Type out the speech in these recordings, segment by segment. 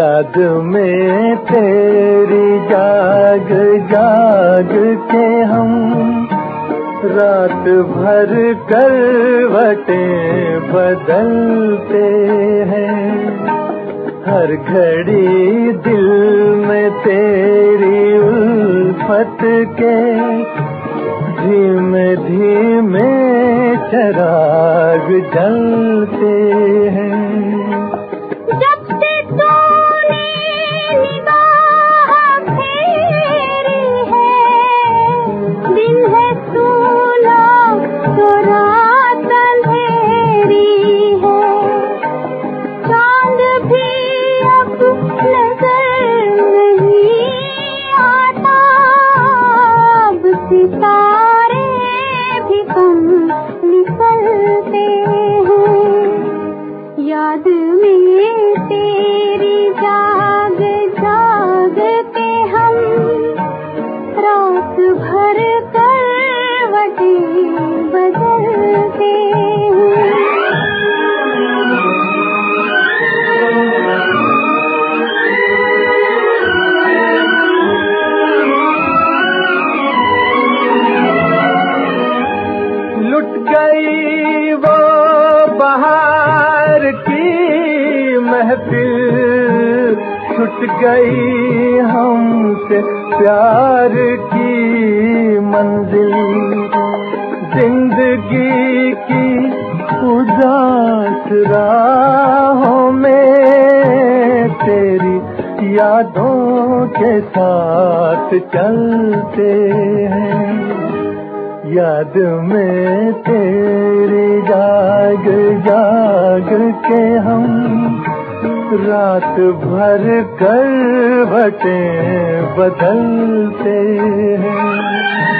یاد میں تیری جاگ جاگ کے ہم رات بھر کر بدلتے ہیں۔ ہر گھڑی دل میں تیری الفت کے دھیمے دھیمے چراغ جلتے ہیں۔ نکلتے ہیں۔ یاد میں چھٹ گئی ہم سے پیار کی منزل زندگی کی اداس راہوں میں تیری یادوں کے ساتھ چلتے ہیں۔ یاد میں تیری جاگ جاگ کے ہم رات بھر کر بٹے بدلتے ہیں۔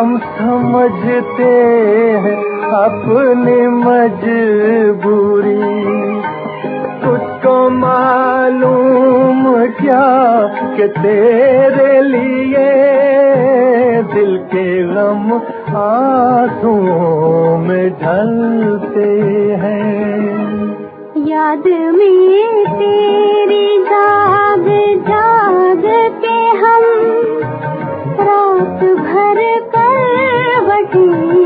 ہم سمجھتے ہیں اپنی مجبوری۔ کچھ کو معلوم کیا کہ تیرے لیے دل کے غم آسوں میں ڈھلتے ہیں۔ یاد میں تیری جاگ جاگ کے ہم رات کر